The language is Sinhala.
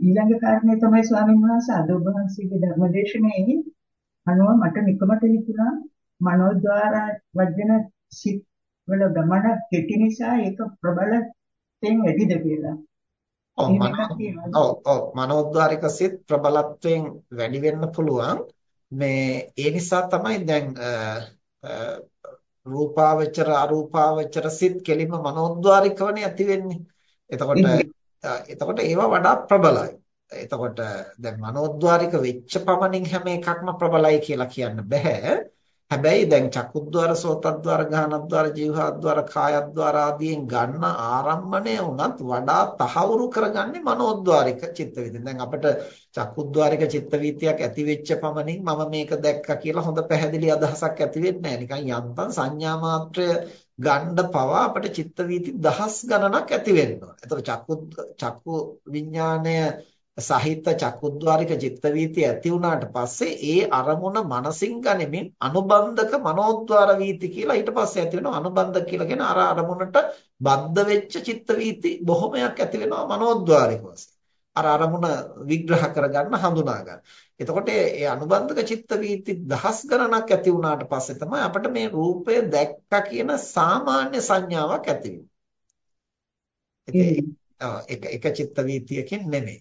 ඊළඟ කාරණේ තමයි ස්වාමීන් වහන්සේ අද ඔබ වහන්සේගේ ධර්මදේශනයේ අනුව මට නිකමට හිතුණා මනෝද්වාර වජන සිත් වල ගමන කෙටි නිසා ඒක ප්‍රබලයෙන් වැඩිද කියලා. ඔව් ඔව් මනෝද්වාරික සිත් ප්‍රබලත්වයෙන් වැඩි වෙන්න පුළුවන්. මේ ඒ නිසා තමයි දැන් රූපාවචර අරූපාවචර සිත් කෙලින්ම මනෝද්වාරිකවනේ ඇති වෙන්නේ. එතකොට එතකොට ඒවා වඩා ප්‍රබලයි. එතකොට දැන් මනෝද්වාරික වෙච්ච පමණින් හැම එකක්ම ප්‍රබලයි කියලා කියන්න බෑ. හැබැයි දැන් චක්කුද්්වාර සෝතද්්වාර ගානද්්වාර ජීවහද්්වාර කායද්්වාර ආදීන් ගන්න ආරම්මණය උනත් වඩා තහවුරු කරගන්නේ මනෝද්්වාරික චිත්ත වීතිය. දැන් අපිට චක්කුද්්වාරික චිත්ත වීතියක් ඇති වෙච්ච පමණින් මම මේක දැක්කා කියලා හොඳ පැහැදිලි අදහසක් ඇති වෙන්නේ නැහැ. නිකන් යන්තම් සංඥා මාත්‍රය ගන්න පවා අපිට චිත්ත වීති දහස් ගණනක් ඇති වෙනවා. ඒතකොට චක්කු චක්කු විඥාණය සහිත චක්කුද්්වාරික චිත්ත වීතිය ඇති වුණාට පස්සේ ඒ අරමුණ මනසින් ගනිමින් අනුබන්ධක මනෝද්වාර වීති කියලා ඊට පස්සේ ඇති වෙනවා අනුබන්ධක කියලා කියන අර අරමුණට බද්ධ වෙච්ච චිත්ත වීති බොහොමයක් ඇති වෙනවා මනෝද්වාරික වශයෙන්. අර අරමුණ විග්‍රහ කරගන්න හඳුනා ගන්න. එතකොට ඒ අනුබන්ධක චිත්ත වීති දහස් ගණනක් ඇති වුණාට පස්සේ තමයි අපිට මේ රූපය දැක්කා කියන සාමාන්‍ය සංඥාවක් ඇති වෙන්නේ. එක එක චිත්ත වීතියකින් නෙමෙයි.